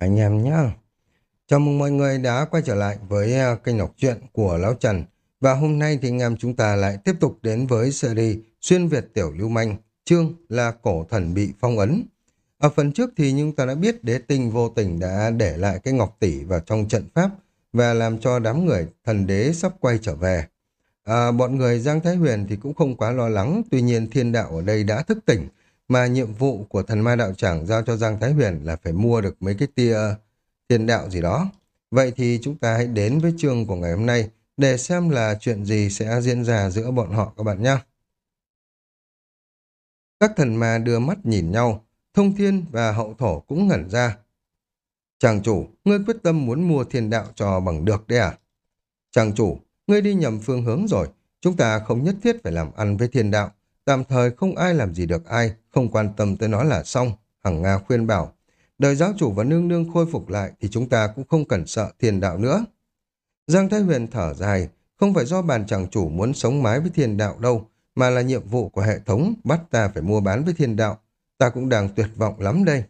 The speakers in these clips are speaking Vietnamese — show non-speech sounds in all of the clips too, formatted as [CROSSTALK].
anh em nhé. Chào mừng mọi người đã quay trở lại với à, kênh đọc truyện của Lão Trần. Và hôm nay thì anh em chúng ta lại tiếp tục đến với series Xuyên Việt Tiểu Lưu Manh, chương là Cổ Thần Bị Phong Ấn. Ở phần trước thì chúng ta đã biết đế tinh vô tình đã để lại cái ngọc tỷ vào trong trận pháp và làm cho đám người thần đế sắp quay trở về. À, bọn người Giang Thái Huyền thì cũng không quá lo lắng, tuy nhiên thiên đạo ở đây đã thức tỉnh, mà nhiệm vụ của thần ma đạo trưởng giao cho Giang Thái Huyền là phải mua được mấy cái tia tiền đạo gì đó. Vậy thì chúng ta hãy đến với chương của ngày hôm nay để xem là chuyện gì sẽ diễn ra giữa bọn họ các bạn nhé. Các thần ma đưa mắt nhìn nhau, thông thiên và hậu thổ cũng ngẩn ra. Chàng chủ, ngươi quyết tâm muốn mua thiên đạo cho bằng được đấy à? Chàng chủ, ngươi đi nhầm phương hướng rồi, chúng ta không nhất thiết phải làm ăn với thiên đạo, tạm thời không ai làm gì được ai, không quan tâm tới nó là xong, Hằng Nga khuyên bảo. Đời giáo chủ và nương nương khôi phục lại thì chúng ta cũng không cần sợ thiên đạo nữa. Giang Thái Huyền thở dài, không phải do bàn chàng chủ muốn sống mái với thiên đạo đâu, mà là nhiệm vụ của hệ thống bắt ta phải mua bán với thiên đạo. Ta cũng đang tuyệt vọng lắm đây.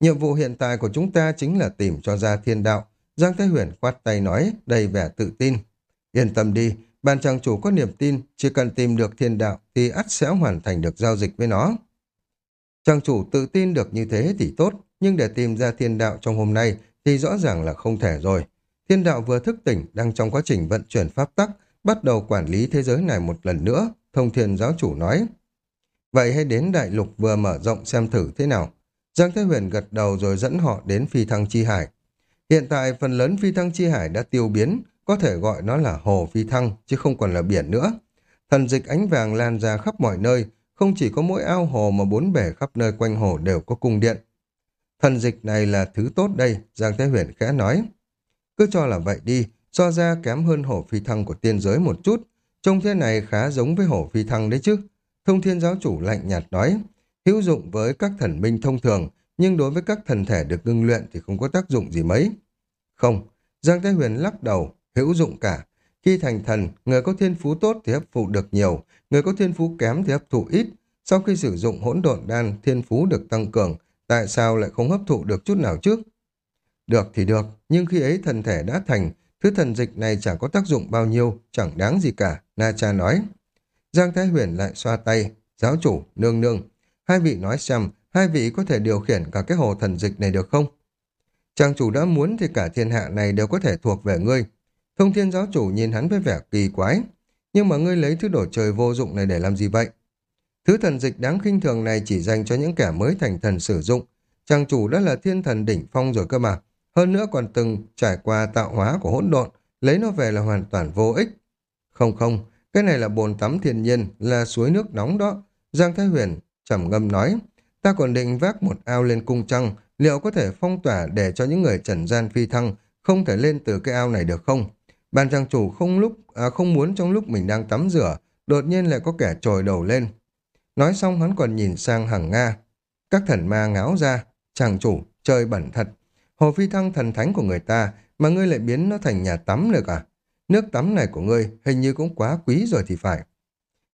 Nhiệm vụ hiện tại của chúng ta chính là tìm cho ra thiên đạo. Giang Thái Huyền quát tay nói, đầy vẻ tự tin. Yên tâm đi, bàn chàng chủ có niềm tin, chỉ cần tìm được thiên đạo thì ắt sẽ hoàn thành được giao dịch với nó. Chàng chủ tự tin được như thế thì tốt, nhưng để tìm ra thiên đạo trong hôm nay thì rõ ràng là không thể rồi. Thiên đạo vừa thức tỉnh, đang trong quá trình vận chuyển pháp tắc, bắt đầu quản lý thế giới này một lần nữa, thông thiên giáo chủ nói. Vậy hãy đến đại lục vừa mở rộng xem thử thế nào. Giang Thế Huyền gật đầu rồi dẫn họ đến phi thăng chi hải. Hiện tại phần lớn phi thăng chi hải đã tiêu biến, có thể gọi nó là hồ phi thăng, chứ không còn là biển nữa. Thần dịch ánh vàng lan ra khắp mọi nơi, không chỉ có mỗi ao hồ mà bốn bể khắp nơi quanh hồ đều có cung điện. Thần dịch này là thứ tốt đây, Giang Thế Huyền khẽ nói. Cứ cho là vậy đi, so ra kém hơn hổ phi thăng của tiên giới một chút. Trông thế này khá giống với hổ phi thăng đấy chứ. Thông thiên giáo chủ lạnh nhạt nói, hữu dụng với các thần minh thông thường, nhưng đối với các thần thể được ngưng luyện thì không có tác dụng gì mấy. Không, Giang Thế Huyền lắc đầu, hữu dụng cả. Khi thành thần, người có thiên phú tốt thì hấp thụ được nhiều, người có thiên phú kém thì hấp thụ ít. Sau khi sử dụng hỗn độn đan, thiên phú được tăng cường, tại sao lại không hấp thụ được chút nào trước? Được thì được, nhưng khi ấy thần thể đã thành, thứ thần dịch này chẳng có tác dụng bao nhiêu, chẳng đáng gì cả, Na Cha nói. Giang Thái Huyền lại xoa tay, giáo chủ, nương nương. Hai vị nói xem, hai vị có thể điều khiển cả cái hồ thần dịch này được không? Chàng chủ đã muốn thì cả thiên hạ này đều có thể thuộc về ngươi. Thông thiên giáo chủ nhìn hắn với vẻ kỳ quái. Nhưng mà ngươi lấy thứ đồ chơi vô dụng này để làm gì vậy? Thứ thần dịch đáng khinh thường này chỉ dành cho những kẻ mới thành thần sử dụng. Chàng chủ đã là thiên thần đỉnh phong rồi cơ mà. Hơn nữa còn từng trải qua tạo hóa của hỗn độn, lấy nó về là hoàn toàn vô ích. Không không, cái này là bồn tắm thiên nhiên, là suối nước nóng đó. Giang Thái Huyền trầm ngâm nói, ta còn định vác một ao lên cung trăng, liệu có thể phong tỏa để cho những người trần gian phi thăng không thể lên từ cái ao này được không? Bàn trang chủ không lúc à, không muốn trong lúc mình đang tắm rửa, đột nhiên lại có kẻ trồi đầu lên. Nói xong hắn còn nhìn sang hàng Nga. Các thần ma ngáo ra, chàng chủ, chơi bẩn thật. Hồ phi thăng thần thánh của người ta, mà ngươi lại biến nó thành nhà tắm được à? Nước tắm này của ngươi hình như cũng quá quý rồi thì phải.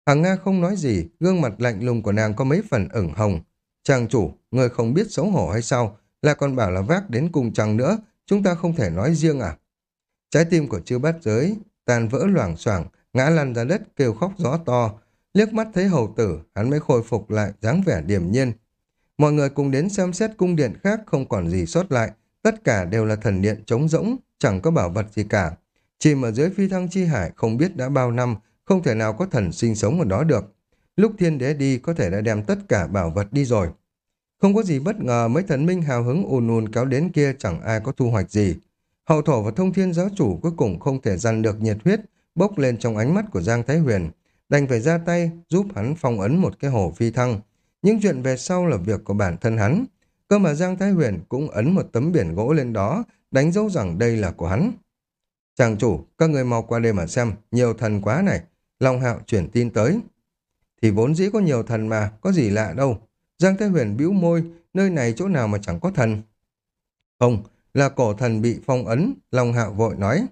Hàng Nga không nói gì, gương mặt lạnh lùng của nàng có mấy phần ửng hồng. Chàng chủ, ngươi không biết xấu hổ hay sao? Là còn bảo là vác đến cùng chàng nữa, chúng ta không thể nói riêng à? Trái tim của chư bát giới, tàn vỡ loảng xoảng, ngã lăn ra đất kêu khóc gió to. Liếc mắt thấy hầu tử, hắn mới khôi phục lại dáng vẻ điềm nhiên. Mọi người cùng đến xem xét cung điện khác không còn gì sót lại, tất cả đều là thần điện trống rỗng, chẳng có bảo vật gì cả. Chỉ ở dưới phi thăng chi hải không biết đã bao năm, không thể nào có thần sinh sống ở đó được. Lúc thiên đế đi có thể đã đem tất cả bảo vật đi rồi. Không có gì bất ngờ mấy thần minh hào hứng ùn ùn kéo đến kia chẳng ai có thu hoạch gì. Hậu thổ và thông thiên giáo chủ cuối cùng không thể dằn được nhiệt huyết, bốc lên trong ánh mắt của Giang Thái Huyền. Đành phải ra tay giúp hắn phong ấn một cái hồ phi thăng. Những chuyện về sau là việc của bản thân hắn. Cơ mà Giang Thái Huyền cũng ấn một tấm biển gỗ lên đó, đánh dấu rằng đây là của hắn. Chàng chủ, các người mau qua đây mà xem, nhiều thần quá này. Long hạo chuyển tin tới. Thì vốn dĩ có nhiều thần mà, có gì lạ đâu. Giang Thái Huyền bĩu môi, nơi này chỗ nào mà chẳng có thần. Không, là cổ thần bị phong ấn, Long hạo vội nói.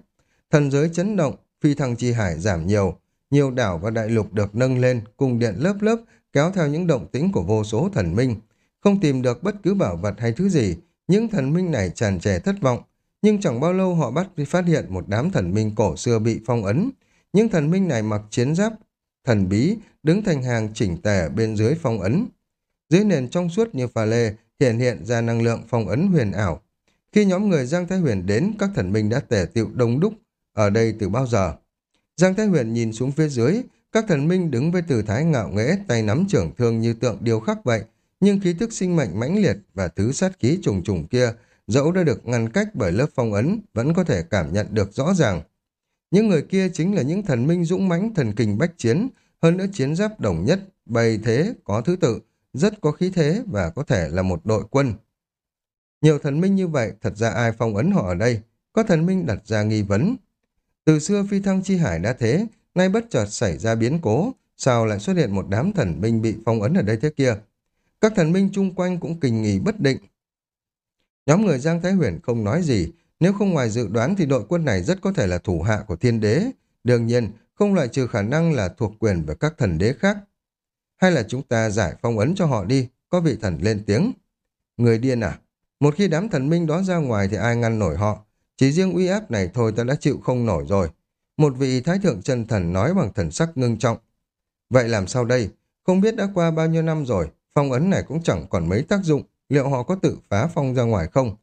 Thần giới chấn động, phi thăng chi hải giảm nhiều, nhiều đảo và đại lục được nâng lên, cùng điện lớp lớp, kéo theo những động tĩnh của vô số thần minh. Không tìm được bất cứ bảo vật hay thứ gì, những thần minh này tràn trề thất vọng. Nhưng chẳng bao lâu họ bắt phát hiện một đám thần minh cổ xưa bị phong ấn. Những thần minh này mặc chiến giáp, thần bí, đứng thành hàng chỉnh tề bên dưới phong ấn. Dưới nền trong suốt như pha lê, hiện hiện ra năng lượng phong ấn huyền ảo. Khi nhóm người Giang Thái Huyền đến, các thần minh đã tề tiệu đông đúc ở đây từ bao giờ. Giang Thái Huyền nhìn xuống phía dưới, các thần minh đứng với tư thái ngạo nghễ, tay nắm trưởng thương như tượng điêu khắc vậy, nhưng khí tức sinh mệnh mãnh liệt và thứ sát khí trùng trùng kia, dẫu đã được ngăn cách bởi lớp phong ấn, vẫn có thể cảm nhận được rõ ràng. Những người kia chính là những thần minh dũng mãnh thần kinh bách chiến, hơn nữa chiến giáp đồng nhất, bày thế, có thứ tự, rất có khí thế và có thể là một đội quân. Nhiều thần minh như vậy, thật ra ai phong ấn họ ở đây? Có thần minh đặt ra nghi vấn. Từ xưa phi thăng chi hải đã thế, nay bất chợt xảy ra biến cố, sao lại xuất hiện một đám thần minh bị phong ấn ở đây thế kia? Các thần minh chung quanh cũng kinh nghỉ bất định. Nhóm người Giang Thái Huyền không nói gì, nếu không ngoài dự đoán thì đội quân này rất có thể là thủ hạ của thiên đế. Đương nhiên, không loại trừ khả năng là thuộc quyền về các thần đế khác. Hay là chúng ta giải phong ấn cho họ đi, có vị thần lên tiếng. Người điên à? Một khi đám thần minh đó ra ngoài thì ai ngăn nổi họ? Chỉ riêng uy áp này thôi ta đã chịu không nổi rồi. Một vị thái thượng chân thần nói bằng thần sắc ngưng trọng. Vậy làm sao đây? Không biết đã qua bao nhiêu năm rồi, phong ấn này cũng chẳng còn mấy tác dụng, liệu họ có tự phá phong ra ngoài không?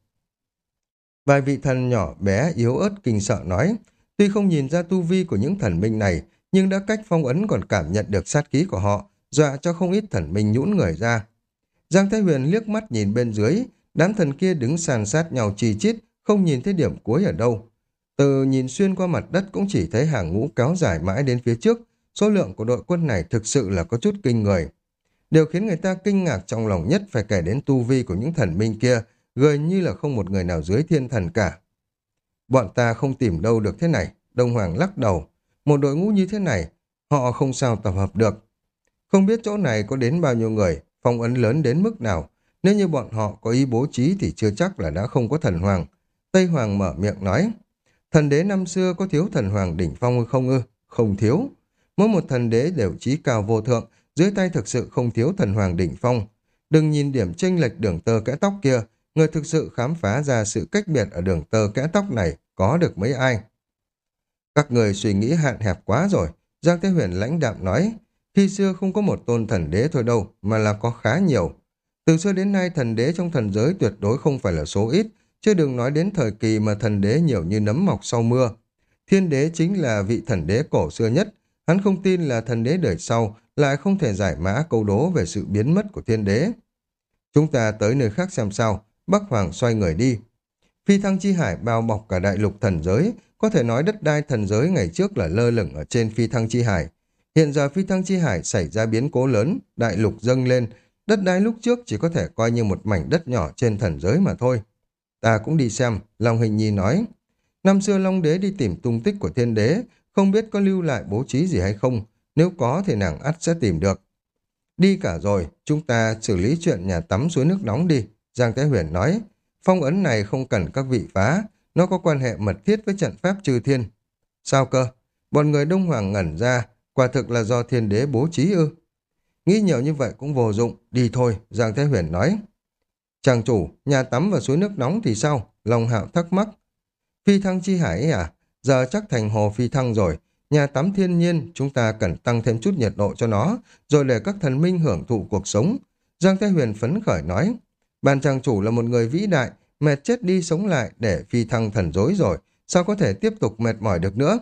Vài vị thần nhỏ bé yếu ớt kinh sợ nói, tuy không nhìn ra tu vi của những thần minh này, nhưng đã cách phong ấn còn cảm nhận được sát khí của họ, dọa cho không ít thần minh nhũn người ra. Giang Thái Huyền liếc mắt nhìn bên dưới, đám thần kia đứng sàn sát nhau chi chít, không nhìn thấy điểm cuối ở đâu. Từ nhìn xuyên qua mặt đất cũng chỉ thấy hàng ngũ kéo dài mãi đến phía trước, số lượng của đội quân này thực sự là có chút kinh người. Điều khiến người ta kinh ngạc trong lòng nhất phải kể đến tu vi của những thần minh kia, gần như là không một người nào dưới thiên thần cả. Bọn ta không tìm đâu được thế này, Đông Hoàng lắc đầu. Một đội ngũ như thế này, họ không sao tập hợp được. Không biết chỗ này có đến bao nhiêu người, phong ấn lớn đến mức nào. Nếu như bọn họ có ý bố trí thì chưa chắc là đã không có thần hoàng. Tây Hoàng mở miệng nói, thần đế năm xưa có thiếu thần hoàng đỉnh phong không ư? Không thiếu. Mỗi một thần đế đều trí cao vô thượng, dưới tay thực sự không thiếu thần hoàng đỉnh phong. Đừng nhìn điểm chênh lệch đường tơ kẽ tóc kia, người thực sự khám phá ra sự cách biệt ở đường tơ kẽ tóc này có được mấy ai. Các người suy nghĩ hạn hẹp quá rồi, Giang Thế Huyền lãnh đạm nói, khi xưa không có một tôn thần đế thôi đâu, mà là có khá nhiều. Từ xưa đến nay thần đế trong thần giới tuyệt đối không phải là số ít, chứ đừng nói đến thời kỳ mà thần đế nhiều như nấm mọc sau mưa. Thiên đế chính là vị thần đế cổ xưa nhất, hắn không tin là thần đế đời sau lại không thể giải mã câu đố về sự biến mất của thiên đế. Chúng ta tới nơi khác xem sao, Bắc Hoàng xoay người đi. Phi thăng chi hải bao bọc cả đại lục thần giới, có thể nói đất đai thần giới ngày trước là lơ lửng ở trên phi thăng chi hải. Hiện giờ phi thăng chi hải xảy ra biến cố lớn, đại lục dâng lên, đất đai lúc trước chỉ có thể coi như một mảnh đất nhỏ trên thần giới mà thôi. Ta cũng đi xem, Long Hình Nhi nói. Năm xưa Long Đế đi tìm tung tích của thiên đế, không biết có lưu lại bố trí gì hay không, nếu có thì nàng ắt sẽ tìm được. Đi cả rồi, chúng ta xử lý chuyện nhà tắm suối nước nóng đi, Giang Thái Huyền nói. Phong ấn này không cần các vị phá, nó có quan hệ mật thiết với trận pháp trừ thiên. Sao cơ? Bọn người Đông Hoàng ngẩn ra, quả thực là do thiên đế bố trí ư. Nghĩ nhiều như vậy cũng vô dụng, đi thôi, Giang Thái Huyền nói. Chàng chủ, nhà tắm và suối nước nóng thì sao? Long Hạo thắc mắc. Phi thăng chi hải ấy à? Giờ chắc thành hồ phi thăng rồi. Nhà tắm thiên nhiên, chúng ta cần tăng thêm chút nhiệt độ cho nó, rồi để các thần minh hưởng thụ cuộc sống. Giang Thái Huyền phấn khởi nói. Bàn chàng chủ là một người vĩ đại, mệt chết đi sống lại để phi thăng thần dối rồi, sao có thể tiếp tục mệt mỏi được nữa?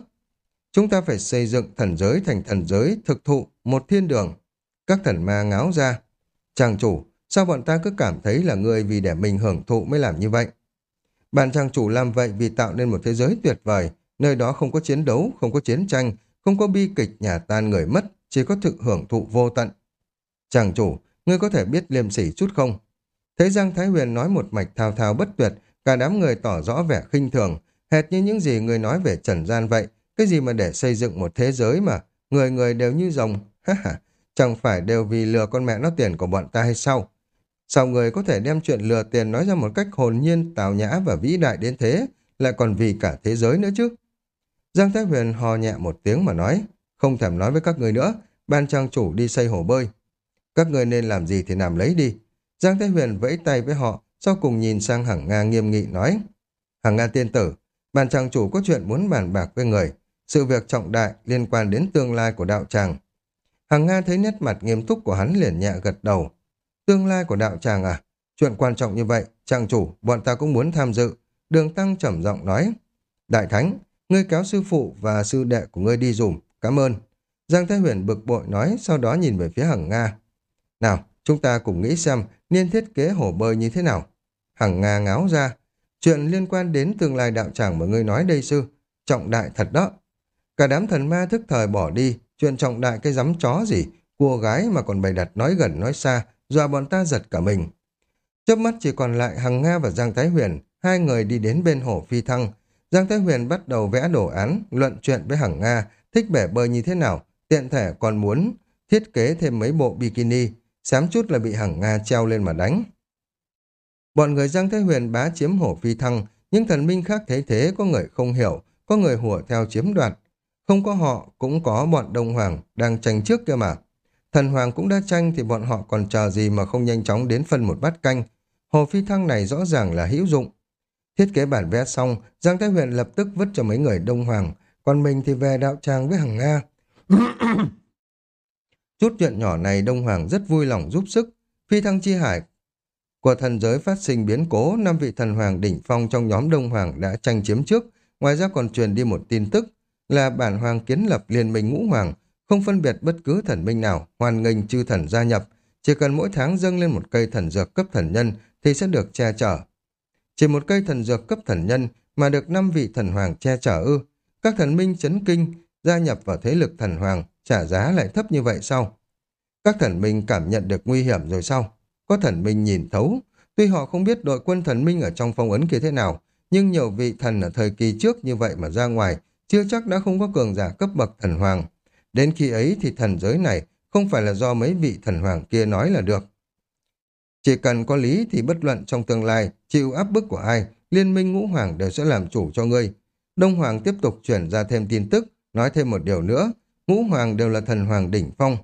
Chúng ta phải xây dựng thần giới thành thần giới thực thụ, một thiên đường. Các thần ma ngáo ra. Chàng chủ, sao bọn ta cứ cảm thấy là người vì để mình hưởng thụ mới làm như vậy? Bạn chàng chủ làm vậy vì tạo nên một thế giới tuyệt vời, nơi đó không có chiến đấu, không có chiến tranh, không có bi kịch nhà tan người mất, chỉ có thực hưởng thụ vô tận. Chàng chủ, ngươi có thể biết liêm sỉ chút không? Thấy Giang Thái Huyền nói một mạch thao thao bất tuyệt, cả đám người tỏ rõ vẻ khinh thường, hệt như những gì người nói về trần gian vậy, cái gì mà để xây dựng một thế giới mà, người người đều như rồng, ha ha, chẳng phải đều vì lừa con mẹ nó tiền của bọn ta hay sao? Sao người có thể đem chuyện lừa tiền nói ra một cách hồn nhiên, tào nhã và vĩ đại đến thế, lại còn vì cả thế giới nữa chứ? Giang Thái Huyền hò nhẹ một tiếng mà nói, không thèm nói với các người nữa, ban trang chủ đi xây hồ bơi. Các người nên làm gì thì làm lấy đi. Giang Thái Huyền vẫy tay với họ, sau cùng nhìn sang Hằng Nga nghiêm nghị nói. Hằng Nga tiên tử, ban trang chủ có chuyện muốn bàn bạc với người. Sự việc trọng đại liên quan đến tương lai của đạo tràng. Hằng Nga thấy nét mặt nghiêm túc của hắn liền nhẹ gật đầu. Tương lai của đạo tràng à? Chuyện quan trọng như vậy, trang chủ, bọn ta cũng muốn tham dự. Đường Tăng trầm giọng nói. Đại Thánh, ngươi kéo sư phụ và sư đệ của ngươi đi dùm. Cảm ơn. Giang Thái Huyền bực bội nói, sau đó nhìn về phía Hằng Nga. Nào, chúng ta cùng nghĩ xem nên thiết kế hồ bơi như thế nào. Hằng Nga ngáo ra. Chuyện liên quan đến tương lai đạo tràng mà ngươi nói đây sư. Trọng đại thật đó. Cả đám thần ma thức thời bỏ đi. Chuyện trọng đại cái rắm chó gì. Cua gái mà còn bày đặt nói gần nói xa. Dọa bọn ta giật cả mình. Chớp mắt chỉ còn lại Hằng Nga và Giang Thái Huyền. Hai người đi đến bên hồ phi thăng. Giang Thái Huyền bắt đầu vẽ đồ án, luận chuyện với Hằng Nga, thích bể bơi như thế nào, tiện thể còn muốn thiết kế thêm mấy bộ bikini, xám chút là bị Hằng Nga treo lên mà đánh. Bọn người Giang Thái Huyền bá chiếm hổ phi thăng, những thần minh khác thấy thế có người không hiểu, có người hùa theo chiếm đoạt. Không có họ, cũng có bọn Đông Hoàng đang tranh trước kia mà. Thần Hoàng cũng đã tranh thì bọn họ còn chờ gì mà không nhanh chóng đến phân một bát canh. Hồ phi thăng này rõ ràng là hữu dụng. Thiết kế bản vẽ xong, Giang Thái Huyền lập tức vứt cho mấy người Đông Hoàng, còn mình thì về đạo tràng với Hằng Nga. [COUGHS] Chút chuyện nhỏ này Đông Hoàng rất vui lòng giúp sức. Phi thăng chi hải của thần giới phát sinh biến cố, năm vị thần hoàng đỉnh phong trong nhóm Đông Hoàng đã tranh chiếm trước, ngoài ra còn truyền đi một tin tức là bản hoàng kiến lập liên minh ngũ hoàng, không phân biệt bất cứ thần minh nào, hoàn nghênh chư thần gia nhập, chỉ cần mỗi tháng dâng lên một cây thần dược cấp thần nhân thì sẽ được che chở. Chỉ một cây thần dược cấp thần nhân mà được năm vị thần hoàng che chở ư. Các thần minh chấn kinh, gia nhập vào thế lực thần hoàng, trả giá lại thấp như vậy sao? Các thần minh cảm nhận được nguy hiểm rồi sao? Có thần minh nhìn thấu. Tuy họ không biết đội quân thần minh ở trong phong ấn kia thế nào, nhưng nhiều vị thần ở thời kỳ trước như vậy mà ra ngoài, chưa chắc đã không có cường giả cấp bậc thần hoàng. Đến khi ấy thì thần giới này không phải là do mấy vị thần hoàng kia nói là được. Chỉ cần có lý thì bất luận trong tương lai, chịu áp bức của ai, liên minh ngũ hoàng đều sẽ làm chủ cho ngươi. Đông Hoàng tiếp tục chuyển ra thêm tin tức, nói thêm một điều nữa, ngũ hoàng đều là thần hoàng đỉnh phong.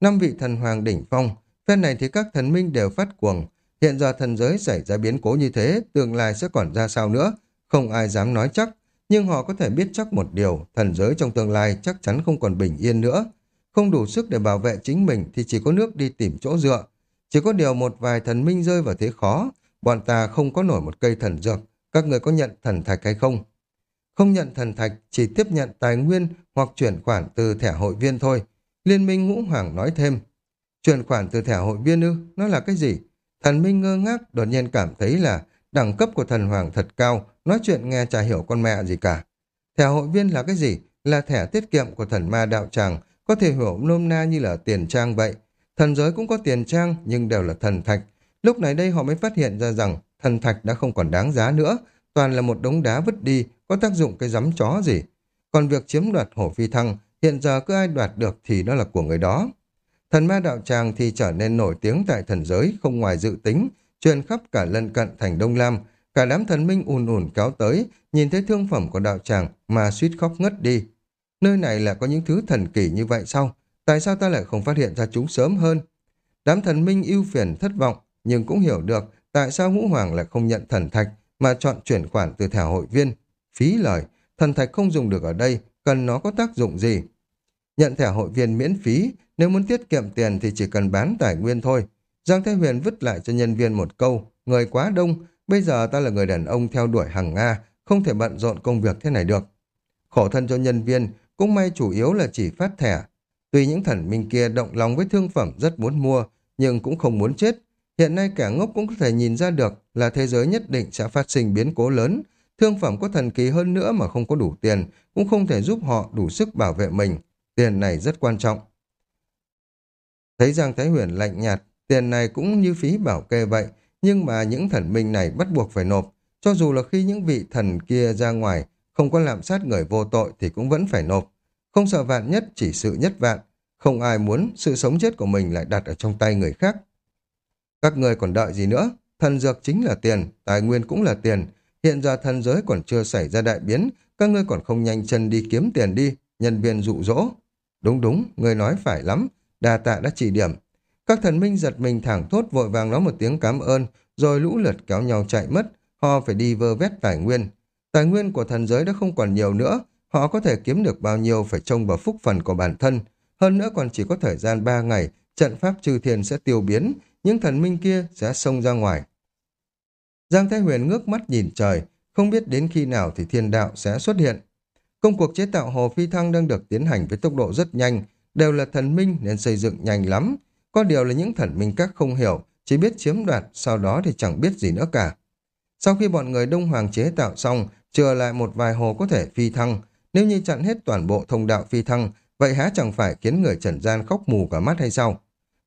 Năm vị thần hoàng đỉnh phong, phen này thì các thần minh đều phát cuồng. Hiện giờ thần giới xảy ra biến cố như thế, tương lai sẽ còn ra sao nữa, không ai dám nói chắc. Nhưng họ có thể biết chắc một điều, thần giới trong tương lai chắc chắn không còn bình yên nữa. Không đủ sức để bảo vệ chính mình thì chỉ có nước đi tìm chỗ dựa. Chỉ có điều một vài thần minh rơi vào thế khó, bọn ta không có nổi một cây thần dược, các người có nhận thần thạch hay không? Không nhận thần thạch, chỉ tiếp nhận tài nguyên hoặc chuyển khoản từ thẻ hội viên thôi. Liên minh ngũ hoàng nói thêm. Chuyển khoản từ thẻ hội viên ư? Nó là cái gì? Thần minh ngơ ngác, đột nhiên cảm thấy là đẳng cấp của thần hoàng thật cao, nói chuyện nghe chả hiểu con mẹ gì cả. Thẻ hội viên là cái gì? Là thẻ tiết kiệm của thần ma đạo tràng, có thể hiểu nôm na như là tiền trang vậy. Thần giới cũng có tiền trang, nhưng đều là thần thạch. Lúc này đây họ mới phát hiện ra rằng thần thạch đã không còn đáng giá nữa, toàn là một đống đá vứt đi, có tác dụng cái giấm chó gì. Còn việc chiếm đoạt hổ phi thăng, hiện giờ cứ ai đoạt được thì nó là của người đó. Thần ma đạo tràng thì trở nên nổi tiếng tại thần giới, không ngoài dự tính, truyền khắp cả lân cận thành Đông Lam. Cả đám thần minh ùn ùn kéo tới, nhìn thấy thương phẩm của đạo tràng mà suýt khóc ngất đi. Nơi này là có những thứ thần kỳ như vậy sao? Tại sao ta lại không phát hiện ra chúng sớm hơn? Đám thần minh ưu phiền thất vọng, nhưng cũng hiểu được tại sao ngũ hoàng lại không nhận thần thạch mà chọn chuyển khoản từ thẻ hội viên. Phí lời, thần thạch không dùng được ở đây, cần nó có tác dụng gì? Nhận thẻ hội viên miễn phí, nếu muốn tiết kiệm tiền thì chỉ cần bán tài nguyên thôi. Giang Thái Huyền vứt lại cho nhân viên một câu, người quá đông, bây giờ ta là người đàn ông theo đuổi hàng Nga, không thể bận rộn công việc thế này được. Khổ thân cho nhân viên, cũng may chủ yếu là chỉ phát thẻ. Tuy những thần minh kia động lòng với thương phẩm rất muốn mua, nhưng cũng không muốn chết. Hiện nay kẻ ngốc cũng có thể nhìn ra được là thế giới nhất định sẽ phát sinh biến cố lớn. Thương phẩm có thần kỳ hơn nữa mà không có đủ tiền, cũng không thể giúp họ đủ sức bảo vệ mình. Tiền này rất quan trọng. Thấy Giang Thái Huyền lạnh nhạt, tiền này cũng như phí bảo kê vậy, nhưng mà những thần minh này bắt buộc phải nộp. Cho dù là khi những vị thần kia ra ngoài, không có lạm sát người vô tội thì cũng vẫn phải nộp. Không sợ vạn nhất, chỉ sự nhất vạn. Không ai muốn sự sống chết của mình lại đặt ở trong tay người khác. Các người còn đợi gì nữa? Thần dược chính là tiền, tài nguyên cũng là tiền. Hiện giờ thần giới còn chưa xảy ra đại biến, các ngươi còn không nhanh chân đi kiếm tiền đi, nhân viên dụ dỗ. Đúng đúng, người nói phải lắm, đà tạ đã chỉ điểm. Các thần minh giật mình thẳng thốt vội vàng nói một tiếng cảm ơn, rồi lũ lượt kéo nhau chạy mất, họ phải đi vơ vét tài nguyên. Tài nguyên của thần giới đã không còn nhiều nữa, họ có thể kiếm được bao nhiêu phải trông vào phúc phần của bản thân. Hơn nữa còn chỉ có thời gian 3 ngày, trận pháp trừ thiền sẽ tiêu biến, những thần minh kia sẽ xông ra ngoài. Giang Thái Huyền ngước mắt nhìn trời, không biết đến khi nào thì thiên đạo sẽ xuất hiện. Công cuộc chế tạo hồ phi thăng đang được tiến hành với tốc độ rất nhanh, đều là thần minh nên xây dựng nhanh lắm. Có điều là những thần minh các không hiểu, chỉ biết chiếm đoạt, sau đó thì chẳng biết gì nữa cả. Sau khi bọn người Đông Hoàng chế tạo xong, chừa lại một vài hồ có thể phi thăng. Nếu như chặn hết toàn bộ thông đạo phi thăng, vậy há chẳng phải khiến người trần gian khóc mù cả mắt hay sao?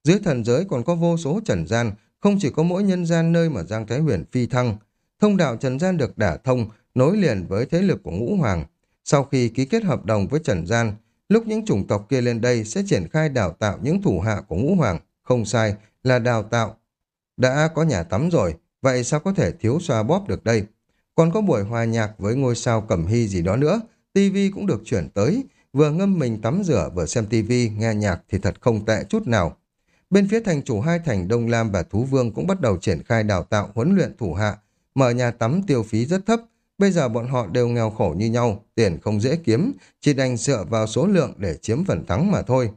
Dưới thần giới còn có vô số trần gian, không chỉ có mỗi nhân gian nơi mà Giang Thái Huyền phi thăng. Thông đạo trần gian được đả thông, nối liền với thế lực của ngũ hoàng. Sau khi ký kết hợp đồng với trần gian, lúc những chủng tộc kia lên đây sẽ triển khai đào tạo những thủ hạ của ngũ hoàng. Không sai, là đào tạo. Đã có nhà tắm rồi, vậy sao có thể thiếu xoa bóp được đây? Còn có buổi hòa nhạc với ngôi sao cẩm hy gì đó nữa, tivi cũng được chuyển tới, vừa ngâm mình tắm rửa vừa xem tivi nghe nhạc thì thật không tệ chút nào. Bên phía thành chủ hai thành Đông Lam và Thú Vương cũng bắt đầu triển khai đào tạo huấn luyện thủ hạ, mở nhà tắm tiêu phí rất thấp, bây giờ bọn họ đều nghèo khổ như nhau, tiền không dễ kiếm, chỉ đành dựa vào số lượng để chiếm phần thắng mà thôi.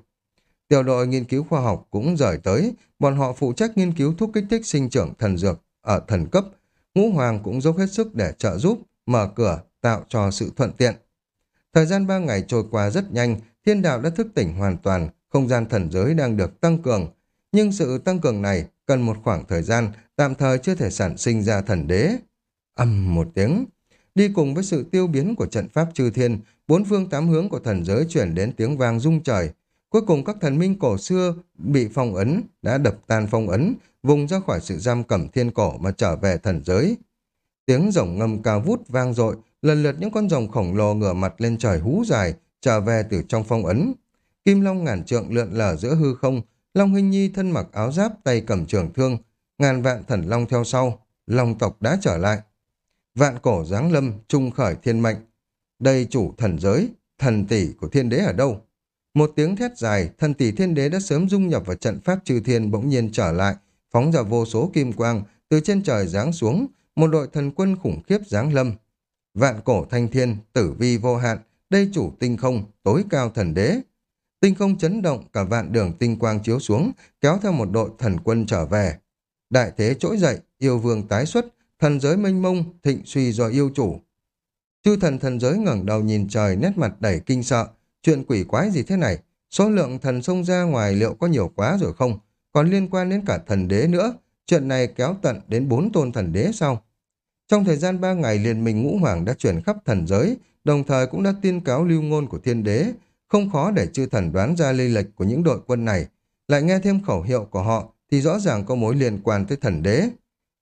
Tiểu đội nghiên cứu khoa học cũng rời tới, bọn họ phụ trách nghiên cứu thuốc kích thích sinh trưởng thần dược ở thần cấp. Ngũ Hoàng cũng dốc hết sức để trợ giúp, mở cửa, tạo cho sự thuận tiện. Thời gian ba ngày trôi qua rất nhanh, thiên đạo đã thức tỉnh hoàn toàn, không gian thần giới đang được tăng cường. Nhưng sự tăng cường này cần một khoảng thời gian, tạm thời chưa thể sản sinh ra thần đế. Âm một tiếng. Đi cùng với sự tiêu biến của trận pháp chư thiên, bốn phương tám hướng của thần giới chuyển đến tiếng vang rung trời. Cuối cùng các thần minh cổ xưa bị phong ấn, đã đập tan phong ấn, vùng ra khỏi sự giam cầm thiên cổ mà trở về thần giới. Tiếng rồng ngâm cao vút vang dội, lần lượt những con rồng khổng lồ ngửa mặt lên trời hú dài, trở về từ trong phong ấn. Kim long ngàn trượng lượn lờ giữa hư không, Long Hình Nhi thân mặc áo giáp tay cầm trường thương, ngàn vạn thần long theo sau, long tộc đã trở lại. Vạn cổ giáng lâm, trung khởi thiên mệnh. Đây chủ thần giới, thần tỷ của thiên đế ở đâu? Một tiếng thét dài, thần tỷ thiên đế đã sớm dung nhập vào trận pháp trừ thiên bỗng nhiên trở lại, phóng ra vô số kim quang, từ trên trời giáng xuống, một đội thần quân khủng khiếp giáng lâm. Vạn cổ thanh thiên, tử vi vô hạn, đây chủ tinh không, tối cao thần đế. Tinh không chấn động, cả vạn đường tinh quang chiếu xuống, kéo theo một đội thần quân trở về. Đại thế trỗi dậy, yêu vương tái xuất, thần giới mênh mông, thịnh suy do yêu chủ. Chư thần thần giới ngẩng đầu nhìn trời, nét mặt đầy kinh sợ. Chuyện quỷ quái gì thế này? Số lượng thần xông ra ngoài liệu có nhiều quá rồi không? Còn liên quan đến cả thần đế nữa. Chuyện này kéo tận đến bốn tôn thần đế sau. Trong thời gian ba ngày liên minh ngũ hoàng đã chuyển khắp thần giới, đồng thời cũng đã tiên cáo lưu ngôn của thiên đế. Không khó để chư thần đoán ra lây lệch của những đội quân này. Lại nghe thêm khẩu hiệu của họ thì rõ ràng có mối liên quan tới thần đế.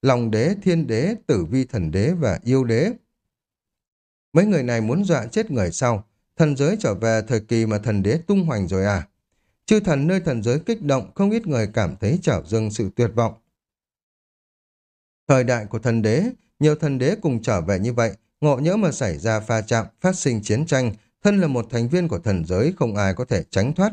Lòng đế, thiên đế, tử vi thần đế và yêu đế. Mấy người này muốn dọa chết người sau. Thần giới trở về thời kỳ mà thần đế tung hoành rồi à? Chư thần nơi thần giới kích động, không ít người cảm thấy trảo dâng sự tuyệt vọng. Thời đại của thần đế, nhiều thần đế cùng trở về như vậy, ngộ nhỡ mà xảy ra pha chạm, phát sinh chiến tranh, thân là một thành viên của thần giới không ai có thể tránh thoát.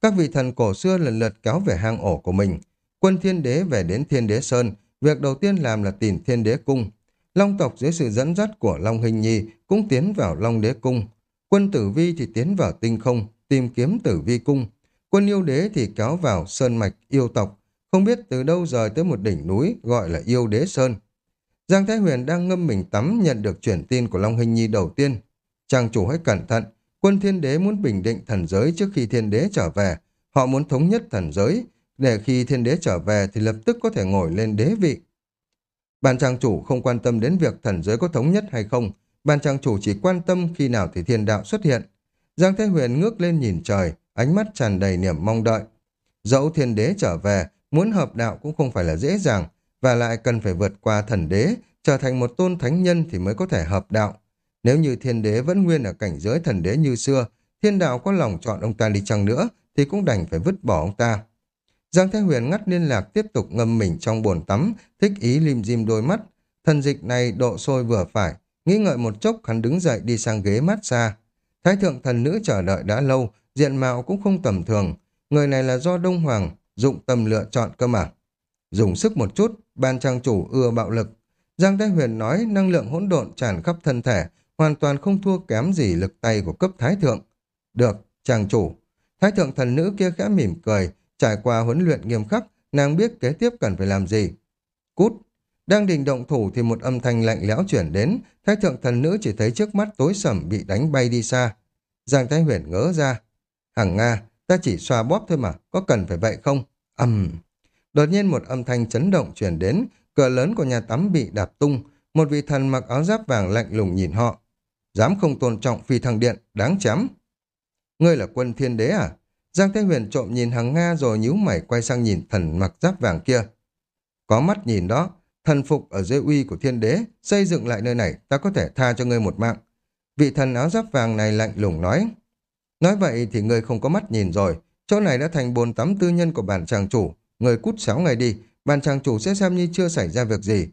Các vị thần cổ xưa lần lượt kéo về hang ổ của mình. Quân thiên đế về đến thiên đế Sơn, việc đầu tiên làm là tìm thiên đế cung. Long tộc dưới sự dẫn dắt của Long Hình Nhi cũng tiến vào Long đế cung. Quân tử vi thì tiến vào tinh không, tìm kiếm tử vi cung. Quân yêu đế thì kéo vào sơn mạch yêu tộc, không biết từ đâu rời tới một đỉnh núi gọi là yêu đế sơn. Giang Thái Huyền đang ngâm mình tắm nhận được chuyển tin của Long Hình Nhi đầu tiên. Chàng chủ hãy cẩn thận, quân thiên đế muốn bình định thần giới trước khi thiên đế trở về. Họ muốn thống nhất thần giới, để khi thiên đế trở về thì lập tức có thể ngồi lên đế vị. Bàn trang chủ không quan tâm đến việc thần giới có thống nhất hay không, bàn trang chủ chỉ quan tâm khi nào thì thiên đạo xuất hiện. Giang Thế Huyền ngước lên nhìn trời, ánh mắt tràn đầy niềm mong đợi. Dẫu thiên đế trở về, muốn hợp đạo cũng không phải là dễ dàng, và lại cần phải vượt qua thần đế, trở thành một tôn thánh nhân thì mới có thể hợp đạo. Nếu như thiên đế vẫn nguyên ở cảnh giới thần đế như xưa, thiên đạo có lòng chọn ông ta đi chăng nữa, thì cũng đành phải vứt bỏ ông ta. Giang Thái Huyền ngắt liên lạc tiếp tục ngâm mình trong bồn tắm, thích ý lim dim đôi mắt. Thần dịch này độ sôi vừa phải, nghĩ ngợi một chốc hắn đứng dậy đi sang ghế mát xa. Thái thượng thần nữ chờ đợi đã lâu, diện mạo cũng không tầm thường. Người này là do Đông Hoàng, dụng tâm lựa chọn cơ mà. Dùng sức một chút, ban trang chủ ưa bạo lực. Giang Thái Huyền nói năng lượng hỗn độn tràn khắp thân thể, hoàn toàn không thua kém gì lực tay của cấp thái thượng. Được, trang chủ. Thái thượng thần nữ kia khẽ mỉm cười, trải qua huấn luyện nghiêm khắc, nàng biết kế tiếp cần phải làm gì. Cút! Đang định động thủ thì một âm thanh lạnh lẽo chuyển đến, thái thượng thần nữ chỉ thấy trước mắt tối sầm bị đánh bay đi xa. Giang Thái Huyền ngỡ ra. Hằng Nga, ta chỉ xoa bóp thôi mà, có cần phải vậy không? ầm Đột nhiên một âm thanh chấn động chuyển đến, cửa lớn của nhà tắm bị đạp tung, một vị thần mặc áo giáp vàng lạnh lùng nhìn họ. Dám không tôn trọng phi thăng điện, đáng chém. Ngươi là quân thiên đế à? Giang Thế Huyền trộm nhìn hàng Nga rồi nhíu mày quay sang nhìn thần mặc giáp vàng kia. Có mắt nhìn đó, thần phục ở dưới uy của thiên đế, xây dựng lại nơi này, ta có thể tha cho ngươi một mạng. Vị thần áo giáp vàng này lạnh lùng nói. Nói vậy thì ngươi không có mắt nhìn rồi, chỗ này đã thành bồn tắm tư nhân của bản chàng chủ, người cút sáu ngày đi, bản chàng chủ sẽ xem như chưa xảy ra việc gì.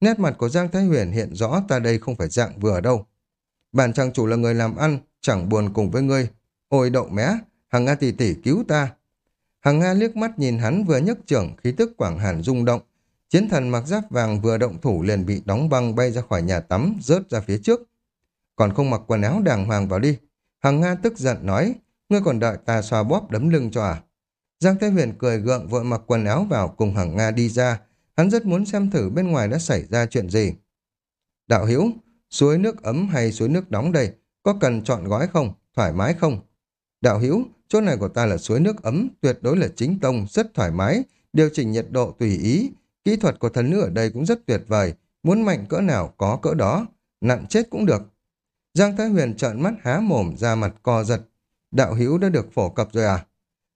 Nét mặt của Giang Thái Huyền hiện rõ ta đây không phải dạng vừa đâu. Bản chàng chủ là người làm ăn, chẳng buồn cùng với ngươi. Ôi đậu mé, Hằng Nga tỷ tỷ cứu ta. Hằng Nga liếc mắt nhìn hắn vừa nhấc trưởng, khí tức quảng hàn rung động. Chiến thần mặc giáp vàng vừa động thủ liền bị đóng băng bay ra khỏi nhà tắm, rớt ra phía trước. Còn không mặc quần áo đàng hoàng vào đi. Hằng Nga tức giận nói, ngươi còn đợi ta xoa bóp đấm lưng cho à? Giang Thế Huyền cười gượng vội mặc quần áo vào cùng Hằng Nga đi ra. Hắn rất muốn xem thử bên ngoài đã xảy ra chuyện gì. Đạo Hữu suối nước ấm hay suối nước đóng đây, có cần chọn gói không? Thoải mái không? Đạo Hữu chỗ này của ta là suối nước ấm, tuyệt đối là chính tông, rất thoải mái, điều chỉnh nhiệt độ tùy ý. Kỹ thuật của thần nữ ở đây cũng rất tuyệt vời, muốn mạnh cỡ nào có cỡ đó, nặng chết cũng được. Giang Thái Huyền trợn mắt há mồm ra mặt co giật. Đạo hữu đã được phổ cập rồi à?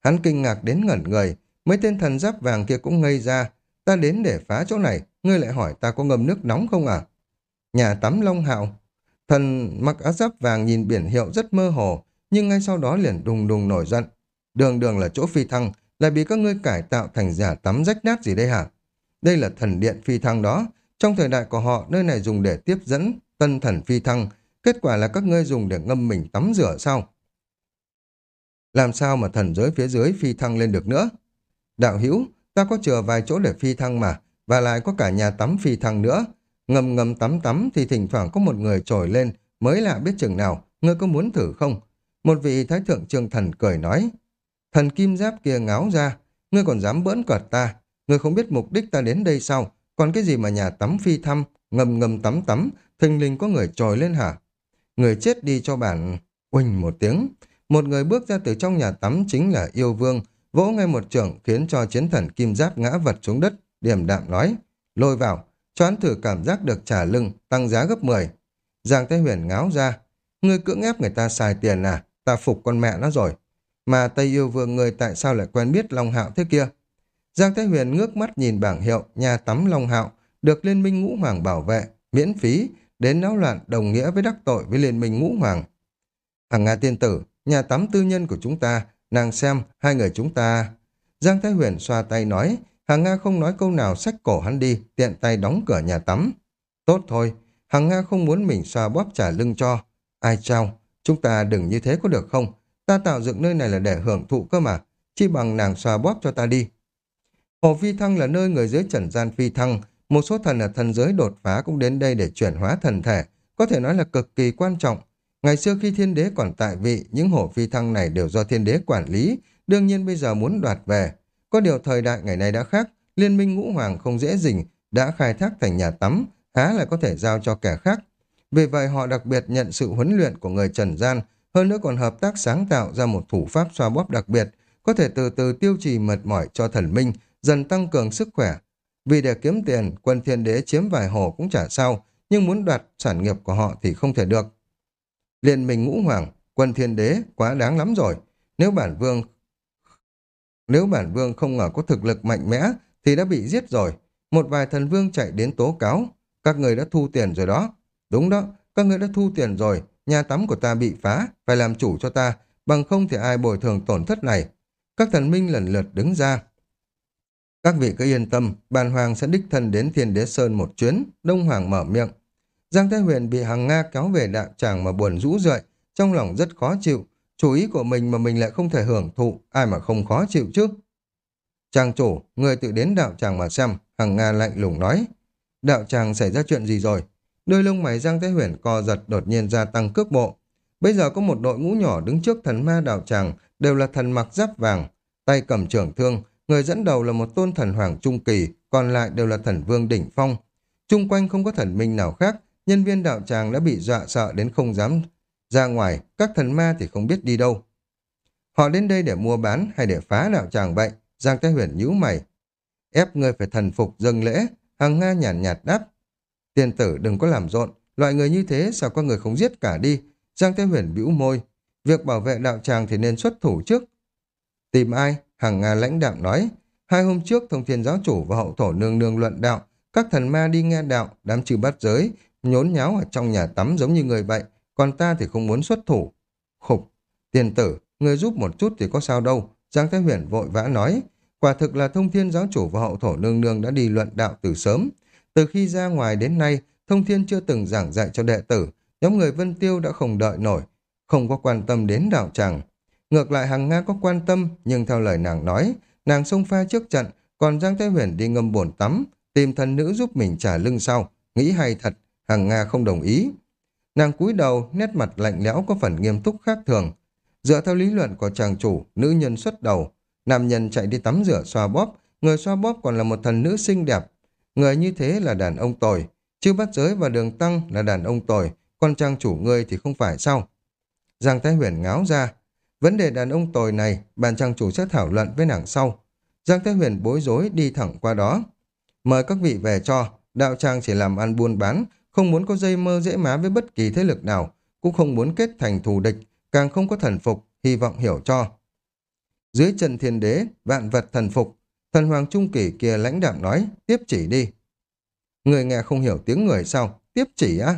Hắn kinh ngạc đến ngẩn người, mấy tên thần giáp vàng kia cũng ngây ra. Ta đến để phá chỗ này, ngươi lại hỏi ta có ngâm nước nóng không à? Nhà tắm Long Hạo. Thần mặc áo giáp vàng nhìn biển hiệu rất mơ hồ, nhưng ngay sau đó liền đùng đùng nổi giận. Đường đường là chỗ phi thăng, lại bị các ngươi cải tạo thành giả tắm rách nát gì đây hả? Đây là thần điện phi thăng đó. Trong thời đại của họ, nơi này dùng để tiếp dẫn tân thần phi thăng, Kết quả là các ngươi dùng để ngâm mình tắm rửa sao? Làm sao mà thần giới phía dưới phi thăng lên được nữa? Đạo hữu, ta có chừa vài chỗ để phi thăng mà, và lại có cả nhà tắm phi thăng nữa. ngầm ngầm tắm tắm thì thỉnh thoảng có một người trồi lên, mới lạ biết chừng nào, ngươi có muốn thử không? Một vị thái thượng trương thần cười nói. Thần kim giáp kia ngáo ra, ngươi còn dám bỡn cợt ta, ngươi không biết mục đích ta đến đây sao? Còn cái gì mà nhà tắm phi thăm, ngầm ngầm tắm tắm, thình linh có người trồi lên hả? Người chết đi cho bản... Uỳnh một tiếng. Một người bước ra từ trong nhà tắm chính là yêu vương, vỗ ngay một trường khiến cho chiến thần kim giáp ngã vật xuống đất, điềm đạm nói. Lôi vào, cho hắn thử cảm giác được trả lưng, tăng giá gấp 10. Giang Thái Huyền ngáo ra. Ngươi cưỡng ép người ta xài tiền à? Ta phục con mẹ nó rồi. Mà Tây yêu vương người tại sao lại quen biết Long Hạo thế kia? Giang Thế Huyền ngước mắt nhìn bảng hiệu nhà tắm Long Hạo, được Liên minh Ngũ Hoàng bảo vệ, miễn phí, đến náo loạn đồng nghĩa với đắc tội với liên minh ngũ hoàng. Hằng Nga tiên tử, nhà tắm tư nhân của chúng ta, nàng xem, hai người chúng ta... Giang Thái Huyền xoa tay nói, Hằng Nga không nói câu nào xách cổ hắn đi, tiện tay đóng cửa nhà tắm. Tốt thôi, Hằng Nga không muốn mình xoa bóp trả lưng cho. Ai trao, chúng ta đừng như thế có được không? Ta tạo dựng nơi này là để hưởng thụ cơ mà, chi bằng nàng xoa bóp cho ta đi. Hồ Phi Thăng là nơi người dưới trần gian phi thăng, một số thần ở thần giới đột phá cũng đến đây để chuyển hóa thần thể, có thể nói là cực kỳ quan trọng. Ngày xưa khi thiên đế còn tại vị, những hổ phi thăng này đều do thiên đế quản lý, đương nhiên bây giờ muốn đoạt về. Có điều thời đại ngày nay đã khác, liên minh ngũ hoàng không dễ dình, đã khai thác thành nhà tắm, há là có thể giao cho kẻ khác. Vì vậy họ đặc biệt nhận sự huấn luyện của người Trần Gian, hơn nữa còn hợp tác sáng tạo ra một thủ pháp xoa bóp đặc biệt, có thể từ từ tiêu trì mệt mỏi cho thần minh, dần tăng cường sức khỏe, vì để kiếm tiền, quân thiên đế chiếm vài hồ cũng chả sao, nhưng muốn đoạt sản nghiệp của họ thì không thể được. Liên minh ngũ hoàng, quân thiên đế quá đáng lắm rồi. Nếu bản vương nếu bản vương không ngờ có thực lực mạnh mẽ thì đã bị giết rồi. Một vài thần vương chạy đến tố cáo. Các người đã thu tiền rồi đó. Đúng đó, các người đã thu tiền rồi. Nhà tắm của ta bị phá, phải làm chủ cho ta. Bằng không thì ai bồi thường tổn thất này. Các thần minh lần lượt đứng ra. Các vị cứ yên tâm, bàn hoàng sẽ đích thân đến thiên đế sơn một chuyến, Đông Hoàng mở miệng. Giang Thái Huyền bị hàng Nga kéo về đạo tràng mà buồn rũ rượi, trong lòng rất khó chịu. Chủ ý của mình mà mình lại không thể hưởng thụ, ai mà không khó chịu chứ. trang chủ, người tự đến đạo tràng mà xem, Hằng Nga lạnh lùng nói. Đạo tràng xảy ra chuyện gì rồi? Đôi lông mày Giang Thái Huyền co giật đột nhiên gia tăng cước bộ. Bây giờ có một đội ngũ nhỏ đứng trước thần ma đạo tràng, đều là thần mặc giáp vàng, tay cầm trưởng thương, người dẫn đầu là một tôn thần hoàng trung kỳ, còn lại đều là thần vương đỉnh phong. Trung quanh không có thần minh nào khác, nhân viên đạo tràng đã bị dọa sợ đến không dám ra ngoài, các thần ma thì không biết đi đâu. Họ đến đây để mua bán hay để phá đạo tràng vậy? Giang Thái Huyền nhíu mày. Ép người phải thần phục dâng lễ, Hằng Nga nhàn nhạt, nhạt đáp. Tiên tử đừng có làm rộn, loại người như thế sao có người không giết cả đi. Giang Thế Huyền bĩu môi, việc bảo vệ đạo tràng thì nên xuất thủ trước. Tìm ai? Hằng Nga lãnh đạo nói. Hai hôm trước, thông thiên giáo chủ và hậu thổ nương nương luận đạo, các thần ma đi nghe đạo, đám trừ bắt giới, nhốn nháo ở trong nhà tắm giống như người vậy, còn ta thì không muốn xuất thủ. Khục, tiền tử, người giúp một chút thì có sao đâu. Giang Thái Huyền vội vã nói, quả thực là thông thiên giáo chủ và hậu thổ nương nương đã đi luận đạo từ sớm. Từ khi ra ngoài đến nay, thông thiên chưa từng giảng dạy cho đệ tử, nhóm người Vân Tiêu đã không đợi nổi, không có quan tâm đến đạo tràng. Ngược lại hàng Nga có quan tâm, nhưng theo lời nàng nói, nàng xông pha trước trận, còn Giang Thái Huyền đi ngâm bồn tắm, tìm thần nữ giúp mình trả lưng sau. Nghĩ hay thật, hàng Nga không đồng ý. Nàng cúi đầu, nét mặt lạnh lẽo có phần nghiêm túc khác thường. Dựa theo lý luận của chàng chủ, nữ nhân xuất đầu, nam nhân chạy đi tắm rửa xoa bóp, người xoa bóp còn là một thần nữ xinh đẹp. Người như thế là đàn ông tồi, chứ bắt giới và đường tăng là đàn ông tồi, con trang chủ ngươi thì không phải sao? Giang Thái Huyền ngáo ra. Vấn đề đàn ông tồi này, bàn trang chủ sẽ thảo luận với nàng sau. Giang Thái Huyền bối rối đi thẳng qua đó. Mời các vị về cho, đạo trang chỉ làm ăn buôn bán, không muốn có dây mơ dễ má với bất kỳ thế lực nào, cũng không muốn kết thành thù địch, càng không có thần phục, hy vọng hiểu cho. Dưới chân thiên đế, vạn vật thần phục, thần hoàng trung kỳ kia lãnh đạm nói, tiếp chỉ đi. Người nghe không hiểu tiếng người sao, tiếp chỉ á?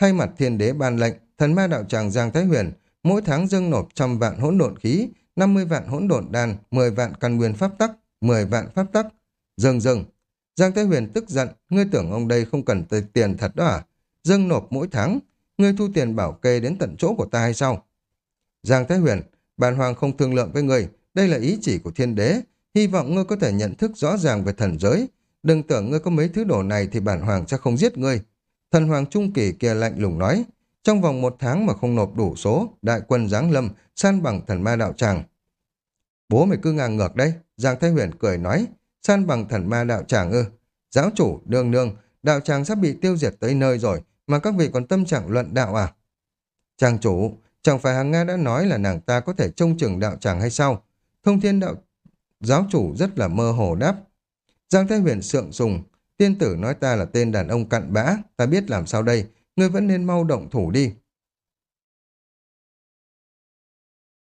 Thay mặt thiên đế ban lệnh, thần ma đạo tràng Giang Thái Huyền mỗi tháng dâng nộp trăm vạn hỗn độn khí, 50 vạn hỗn độn đan, 10 vạn căn nguyên pháp tắc, 10 vạn pháp tắc. Dâng dâng. Giang Thái Huyền tức giận, ngươi tưởng ông đây không cần tiền thật đó à? Dâng nộp mỗi tháng, ngươi thu tiền bảo kê đến tận chỗ của ta hay sao? Giang Thái Huyền, bản hoàng không thương lượng với ngươi, đây là ý chỉ của thiên đế, hy vọng ngươi có thể nhận thức rõ ràng về thần giới. Đừng tưởng ngươi có mấy thứ đồ này thì bản hoàng sẽ không giết ngươi. Thần hoàng trung kỳ kia lạnh lùng nói, trong vòng một tháng mà không nộp đủ số, đại quân giáng lâm, san bằng thần ma đạo tràng. Bố mày cứ ngang ngược đây. Giang Thái Huyền cười nói, san bằng thần ma đạo tràng ư. Giáo chủ, đương nương, đạo tràng sắp bị tiêu diệt tới nơi rồi, mà các vị còn tâm trạng luận đạo à? Chàng chủ, chẳng phải hàng Nga đã nói là nàng ta có thể trông chừng đạo tràng hay sao? Thông thiên đạo giáo chủ rất là mơ hồ đáp. Giang Thái Huyền sượng sùng, Tiên tử nói ta là tên đàn ông cặn bã, ta biết làm sao đây, ngươi vẫn nên mau động thủ đi.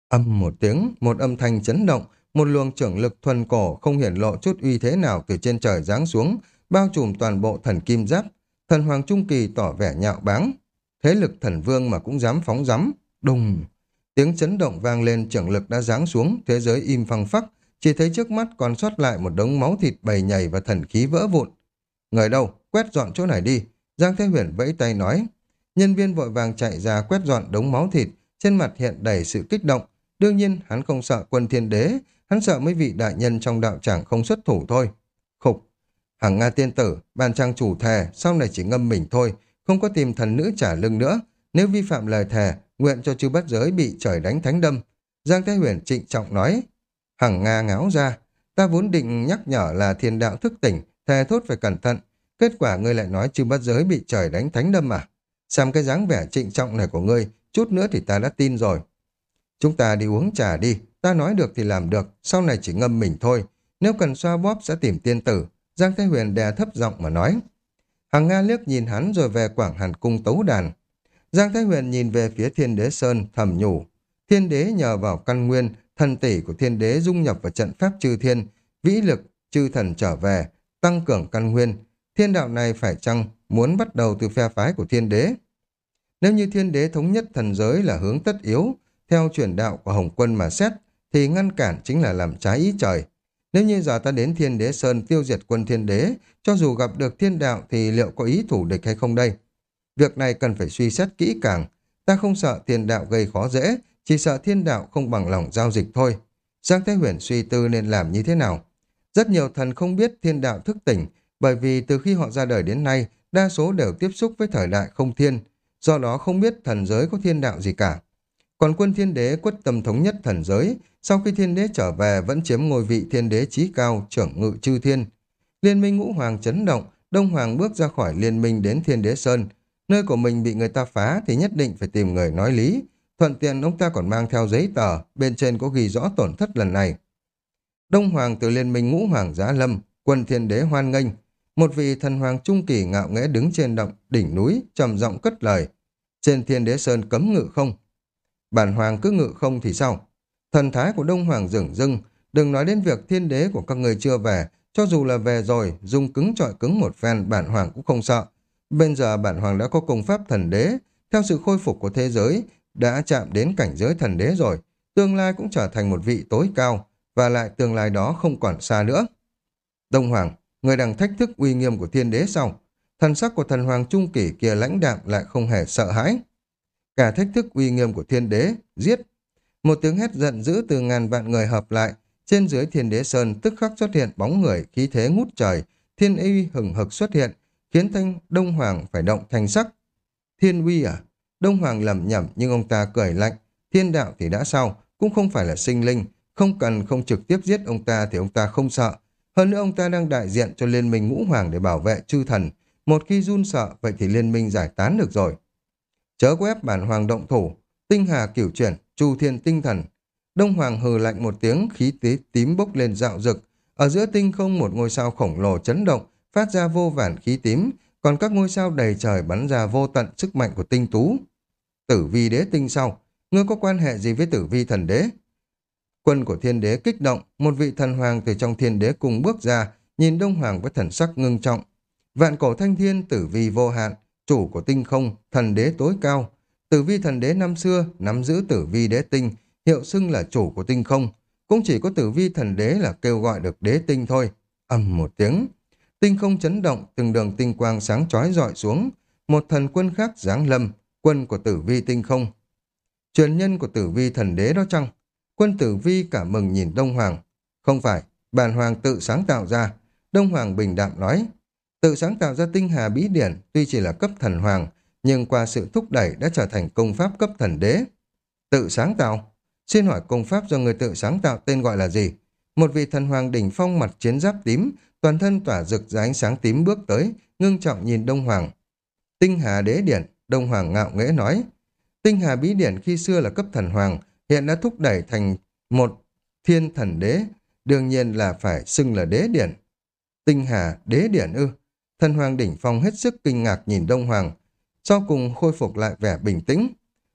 Âm một tiếng, một âm thanh chấn động, một luồng trưởng lực thuần cổ không hiển lộ chút uy thế nào từ trên trời giáng xuống, bao trùm toàn bộ thần kim giáp. Thần Hoàng Trung Kỳ tỏ vẻ nhạo báng. Thế lực thần vương mà cũng dám phóng rắm. Đùng! Tiếng chấn động vang lên trưởng lực đã giáng xuống, thế giới im phăng phắc, chỉ thấy trước mắt còn sót lại một đống máu thịt bầy nhầy và thần khí vỡ vụn. Người đâu, quét dọn chỗ này đi. Giang Thế Huyền vẫy tay nói. Nhân viên vội vàng chạy ra quét dọn đống máu thịt, trên mặt hiện đầy sự kích động. Đương nhiên, hắn không sợ quân thiên đế, hắn sợ mấy vị đại nhân trong đạo tràng không xuất thủ thôi. Khục, Hằng Nga tiên tử, bàn trang chủ thề, sau này chỉ ngâm mình thôi, không có tìm thần nữ trả lưng nữa. Nếu vi phạm lời thề, nguyện cho chư bắt giới bị trời đánh thánh đâm. Giang Thế Huyền trịnh trọng nói. Hằng Nga ngáo ra, ta vốn định nhắc nhở là thiên đạo thức tỉnh, thề thốt phải cẩn thận. Kết quả ngươi lại nói chư bắt giới bị trời đánh thánh đâm à? Xem cái dáng vẻ trịnh trọng này của ngươi, chút nữa thì ta đã tin rồi. Chúng ta đi uống trà đi, ta nói được thì làm được, sau này chỉ ngâm mình thôi. Nếu cần xoa bóp sẽ tìm tiên tử. Giang Thái Huyền đè thấp giọng mà nói. Hằng Nga liếc nhìn hắn rồi về Quảng Hàn Cung tấu đàn. Giang Thái Huyền nhìn về phía Thiên Đế Sơn thầm nhủ. Thiên Đế nhờ vào căn nguyên, thần tỷ của Thiên Đế dung nhập vào trận pháp chư thiên, vĩ lực, chư thần trở về, tăng cường căn nguyên. Thiên đạo này phải chăng muốn bắt đầu từ phe phái của thiên đế? Nếu như thiên đế thống nhất thần giới là hướng tất yếu, theo truyền đạo của Hồng Quân mà xét, thì ngăn cản chính là làm trái ý trời. Nếu như giờ ta đến thiên đế Sơn tiêu diệt quân thiên đế, cho dù gặp được thiên đạo thì liệu có ý thủ địch hay không đây? Việc này cần phải suy xét kỹ càng. Ta không sợ thiên đạo gây khó dễ, chỉ sợ thiên đạo không bằng lòng giao dịch thôi. Giang Thái Huyền suy tư nên làm như thế nào? Rất nhiều thần không biết thiên đạo thức tỉnh, bởi vì từ khi họ ra đời đến nay, đa số đều tiếp xúc với thời đại không thiên, do đó không biết thần giới có thiên đạo gì cả. Còn quân thiên đế quất tâm thống nhất thần giới, sau khi thiên đế trở về vẫn chiếm ngôi vị thiên đế trí cao, trưởng ngự chư thiên. Liên minh ngũ hoàng chấn động, Đông Hoàng bước ra khỏi liên minh đến thiên đế Sơn. Nơi của mình bị người ta phá thì nhất định phải tìm người nói lý. Thuận tiện ông ta còn mang theo giấy tờ, bên trên có ghi rõ tổn thất lần này. Đông Hoàng từ liên minh ngũ hoàng giá lâm, quân thiên đế hoan nghênh. Một vị thần hoàng trung kỳ ngạo nghễ đứng trên động đỉnh núi, trầm giọng cất lời. Trên thiên đế sơn cấm ngự không? Bản hoàng cứ ngự không thì sao? Thần thái của Đông Hoàng rửng rưng, đừng nói đến việc thiên đế của các người chưa về, cho dù là về rồi, dùng cứng trọi cứng một phen bản hoàng cũng không sợ. Bây giờ bản hoàng đã có công pháp thần đế, theo sự khôi phục của thế giới, đã chạm đến cảnh giới thần đế rồi, tương lai cũng trở thành một vị tối cao, và lại tương lai đó không còn xa nữa. Đông Hoàng, người đang thách thức uy nghiêm của thiên đế sau, thần sắc của thần hoàng trung kỷ kia lãnh đạm lại không hề sợ hãi. Cả thách thức uy nghiêm của thiên đế, giết. Một tiếng hét giận dữ từ ngàn vạn người hợp lại, trên dưới thiên đế sơn tức khắc xuất hiện bóng người khí thế ngút trời, thiên uy hừng hực xuất hiện, khiến thanh Đông Hoàng phải động thành sắc. Thiên uy à? Đông Hoàng lầm nhầm nhưng ông ta cười lạnh, thiên đạo thì đã sao, cũng không phải là sinh linh, không cần không trực tiếp giết ông ta thì ông ta không sợ. Hơn nữa ông ta đang đại diện cho liên minh ngũ hoàng để bảo vệ chư thần. Một khi run sợ, vậy thì liên minh giải tán được rồi. Chớ có ép bản hoàng động thủ, tinh hà cửu chuyển, chu thiên tinh thần. Đông hoàng hừ lạnh một tiếng, khí tí tím bốc lên dạo rực. Ở giữa tinh không một ngôi sao khổng lồ chấn động, phát ra vô vản khí tím, còn các ngôi sao đầy trời bắn ra vô tận sức mạnh của tinh tú. Tử vi đế tinh sau, ngươi có quan hệ gì với tử vi thần đế? Quân của thiên đế kích động, một vị thần hoàng từ trong thiên đế cùng bước ra, nhìn Đông Hoàng với thần sắc ngưng trọng. Vạn cổ thanh thiên tử vi vô hạn, chủ của tinh không, thần đế tối cao. Tử vi thần đế năm xưa nắm giữ tử vi đế tinh, hiệu xưng là chủ của tinh không. Cũng chỉ có tử vi thần đế là kêu gọi được đế tinh thôi. ầm một tiếng. Tinh không chấn động, từng đường tinh quang sáng chói dọi xuống. Một thần quân khác giáng lâm, quân của tử vi tinh không. Truyền nhân của tử vi thần đế đó chăng? Quân tử vi cả mừng nhìn Đông Hoàng. Không phải, bản hoàng tự sáng tạo ra. Đông Hoàng bình đạm nói. Tự sáng tạo ra tinh hà bí điển tuy chỉ là cấp thần hoàng, nhưng qua sự thúc đẩy đã trở thành công pháp cấp thần đế. Tự sáng tạo? Xin hỏi công pháp do người tự sáng tạo tên gọi là gì? Một vị thần hoàng đỉnh phong mặt chiến giáp tím, toàn thân tỏa rực ra ánh sáng tím bước tới, ngưng trọng nhìn Đông Hoàng. Tinh Hà Đế Điển, Đông Hoàng ngạo nghễ nói. Tinh Hà Bí Điển khi xưa là cấp thần hoàng, hiện đã thúc đẩy thành một thiên thần đế, đương nhiên là phải xưng là đế điển. Tinh Hà, đế điển ư. Thần hoàng đỉnh phong hết sức kinh ngạc nhìn Đông Hoàng, sau cùng khôi phục lại vẻ bình tĩnh.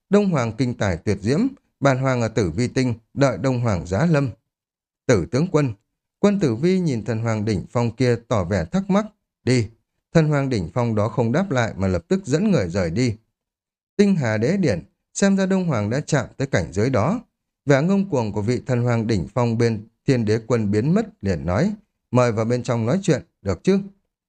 Đông Hoàng kinh tài tuyệt diễm, bàn hoàng ở tử vi tinh, đợi Đông Hoàng giá lâm. Tử tướng quân, quân tử vi nhìn thần hoàng đỉnh phong kia tỏ vẻ thắc mắc, đi. Thần hoàng đỉnh phong đó không đáp lại mà lập tức dẫn người rời đi. Tinh Hà đế điển, xem ra Đông Hoàng đã chạm tới cảnh giới đó. Vẻ ngông cuồng của vị thần hoàng đỉnh phong bên thiên đế quân biến mất liền nói, mời vào bên trong nói chuyện, được chứ?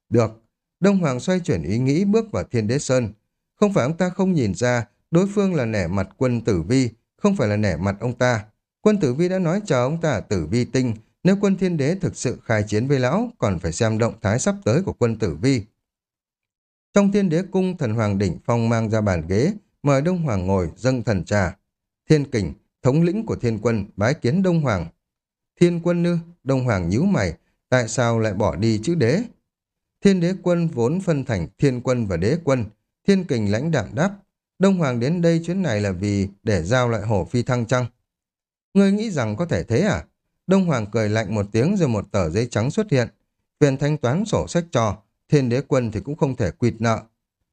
Được. Đông Hoàng xoay chuyển ý nghĩ bước vào thiên đế sơn. Không phải ông ta không nhìn ra, đối phương là nẻ mặt quân tử vi, không phải là nẻ mặt ông ta. Quân tử vi đã nói chờ ông ta ở tử vi tinh, nếu quân thiên đế thực sự khai chiến với lão, còn phải xem động thái sắp tới của quân tử vi. Trong thiên đế cung, thần hoàng đỉnh phong mang ra bàn ghế, mời Đông Hoàng ngồi dâng thần trà. Thiên kình, thống lĩnh của thiên quân, bái kiến Đông Hoàng. Thiên quân nư, Đông Hoàng nhíu mày, tại sao lại bỏ đi chữ đế? Thiên đế quân vốn phân thành thiên quân và đế quân, thiên kình lãnh đạm đáp. Đông Hoàng đến đây chuyến này là vì để giao lại hổ phi thăng trăng. Ngươi nghĩ rằng có thể thế à? Đông Hoàng cười lạnh một tiếng rồi một tờ giấy trắng xuất hiện. Phiền thanh toán sổ sách trò, thiên đế quân thì cũng không thể quỵt nợ.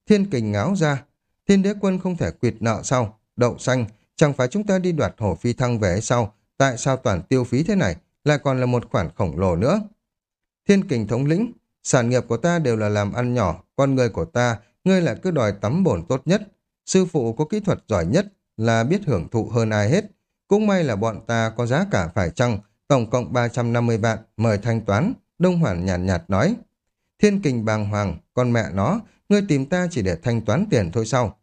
Thiên kình ngáo ra, Thiên đế quân không thể quyệt nợ sau, đậu xanh, chẳng phải chúng ta đi đoạt hổ phi thăng về sau? Tại sao toàn tiêu phí thế này, lại còn là một khoản khổng lồ nữa? Thiên kình thống lĩnh, sản nghiệp của ta đều là làm ăn nhỏ, con người của ta, ngươi lại cứ đòi tắm bổn tốt nhất. Sư phụ có kỹ thuật giỏi nhất là biết hưởng thụ hơn ai hết. Cũng may là bọn ta có giá cả phải chăng, tổng cộng 350 vạn, mời thanh toán. Đông Hoàn nhàn nhạt, nhạt nói. Thiên kình bàng hoàng, con mẹ nó, ngươi tìm ta chỉ để thanh toán tiền thôi sao?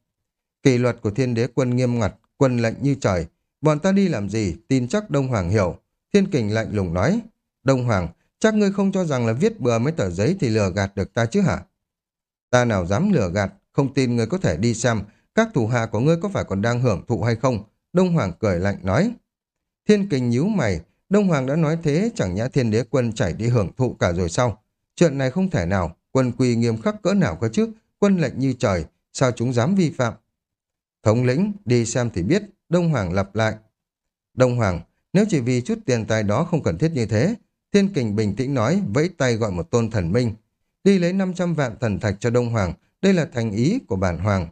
Kỷ luật của thiên đế quân nghiêm ngặt, quân lệnh như trời. Bọn ta đi làm gì, tin chắc Đông Hoàng hiểu. Thiên kình lạnh lùng nói. Đông Hoàng, chắc ngươi không cho rằng là viết bừa mấy tờ giấy thì lừa gạt được ta chứ hả? Ta nào dám lừa gạt, không tin ngươi có thể đi xem các thủ hạ của ngươi có phải còn đang hưởng thụ hay không? Đông Hoàng cười lạnh nói. Thiên kình nhíu mày, Đông Hoàng đã nói thế chẳng nhã thiên đế quân chảy đi hưởng thụ cả rồi sao? Chuyện này không thể nào, quân quy nghiêm khắc cỡ nào cơ chứ, quân lệnh như trời, sao chúng dám vi phạm? Thống lĩnh, đi xem thì biết, Đông Hoàng lặp lại. Đông Hoàng, nếu chỉ vì chút tiền tài đó không cần thiết như thế, Thiên Kình bình tĩnh nói, vẫy tay gọi một tôn thần minh. Đi lấy 500 vạn thần thạch cho Đông Hoàng, đây là thành ý của bản Hoàng.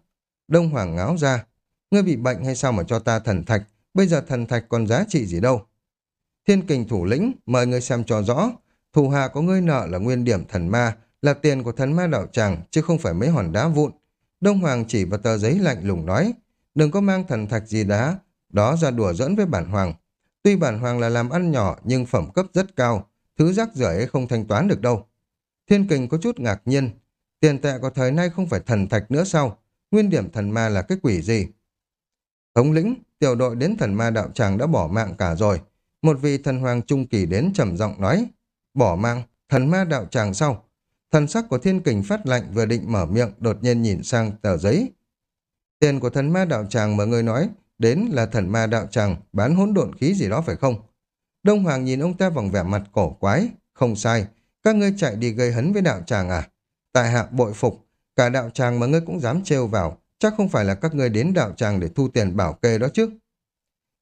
Đông Hoàng ngáo ra, ngươi bị bệnh hay sao mà cho ta thần thạch, bây giờ thần thạch còn giá trị gì đâu. Thiên Kình thủ lĩnh, mời ngươi xem cho rõ, thủ hạ có ngươi nợ là nguyên điểm thần ma, là tiền của thần ma đạo tràng, chứ không phải mấy hòn đá vụn. Đông Hoàng chỉ vào tờ giấy lạnh lùng nói, đừng có mang thần thạch gì đá, đó ra đùa dẫn với bản Hoàng. Tuy bản hoàng là làm ăn nhỏ nhưng phẩm cấp rất cao, thứ rác rưởi ấy không thanh toán được đâu. Thiên kình có chút ngạc nhiên, tiền tệ của thời nay không phải thần thạch nữa sao? Nguyên điểm thần ma là cái quỷ gì? Thống lĩnh, tiểu đội đến thần ma đạo tràng đã bỏ mạng cả rồi. Một vị thần hoàng trung kỳ đến trầm giọng nói, bỏ mạng, thần ma đạo tràng sau. Thần sắc của thiên kình phát lạnh vừa định mở miệng, đột nhiên nhìn sang tờ giấy. Tiền của thần ma đạo tràng mà người nói đến là thần ma đạo tràng bán hỗn độn khí gì đó phải không? Đông Hoàng nhìn ông ta bằng vẻ mặt cổ quái, không sai, các ngươi chạy đi gây hấn với đạo tràng à? Tại hạ bội phục, cả đạo tràng mà ngươi cũng dám trêu vào, chắc không phải là các ngươi đến đạo tràng để thu tiền bảo kê đó chứ.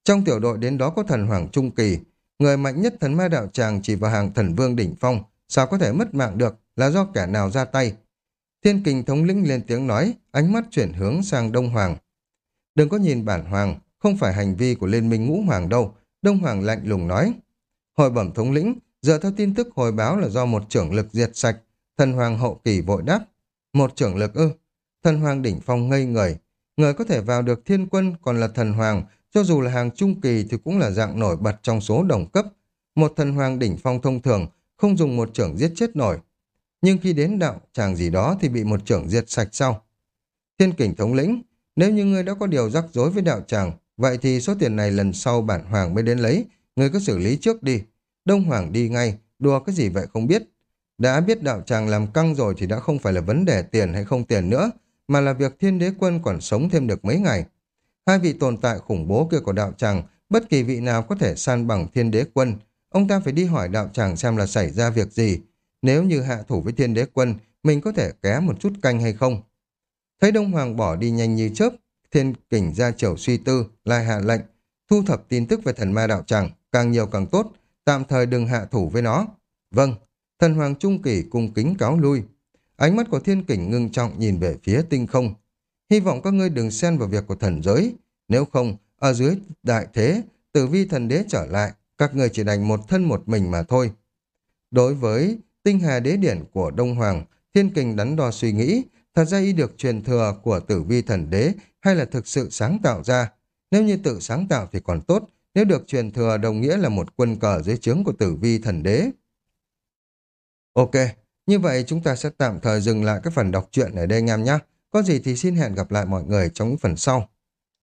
Trong tiểu đội đến đó có thần Hoàng Trung Kỳ, người mạnh nhất thần ma đạo tràng chỉ vào hàng thần vương đỉnh phong, sao có thể mất mạng được, là do kẻ nào ra tay. Thiên kình thống lĩnh lên tiếng nói, ánh mắt chuyển hướng sang Đông Hoàng. Đừng có nhìn bản hoàng, không phải hành vi của liên minh ngũ hoàng đâu. Đông Hoàng lạnh lùng nói. Hội bẩm thống lĩnh, dựa theo tin tức hồi báo là do một trưởng lực diệt sạch. Thần hoàng hậu kỳ vội đáp. Một trưởng lực ư. Thần hoàng đỉnh phong ngây người. Người có thể vào được thiên quân còn là thần hoàng, cho dù là hàng trung kỳ thì cũng là dạng nổi bật trong số đồng cấp. Một thần hoàng đỉnh phong thông thường, không dùng một trưởng giết chết nổi. Nhưng khi đến đạo chàng gì đó thì bị một trưởng diệt sạch sau. Thiên kình thống lĩnh, nếu như ngươi đã có điều rắc rối với đạo tràng, vậy thì số tiền này lần sau bản hoàng mới đến lấy, ngươi cứ xử lý trước đi. Đông Hoàng đi ngay, đùa cái gì vậy không biết. Đã biết đạo tràng làm căng rồi thì đã không phải là vấn đề tiền hay không tiền nữa, mà là việc thiên đế quân còn sống thêm được mấy ngày. Hai vị tồn tại khủng bố kia của đạo tràng, bất kỳ vị nào có thể san bằng thiên đế quân. Ông ta phải đi hỏi đạo tràng xem là xảy ra việc gì. Nếu như hạ thủ với thiên đế quân, mình có thể ké một chút canh hay không? Thấy Đông Hoàng bỏ đi nhanh như chớp, thiên kình ra chiều suy tư, lại hạ lệnh, thu thập tin tức về thần ma đạo tràng, càng nhiều càng tốt, tạm thời đừng hạ thủ với nó. Vâng, thần hoàng trung kỳ cung kính cáo lui. Ánh mắt của thiên kình ngưng trọng nhìn về phía tinh không. Hy vọng các ngươi đừng xen vào việc của thần giới. Nếu không, ở dưới đại thế, tử vi thần đế trở lại, các ngươi chỉ đành một thân một mình mà thôi. Đối với tinh hà đế điển của Đông Hoàng, thiên kình đắn đo suy nghĩ, Thật ra y được truyền thừa của tử vi thần đế hay là thực sự sáng tạo ra? Nếu như tự sáng tạo thì còn tốt, nếu được truyền thừa đồng nghĩa là một quân cờ dưới trướng của tử vi thần đế. Ok, như vậy chúng ta sẽ tạm thời dừng lại các phần đọc truyện ở đây anh em nhé. Có gì thì xin hẹn gặp lại mọi người trong những phần sau.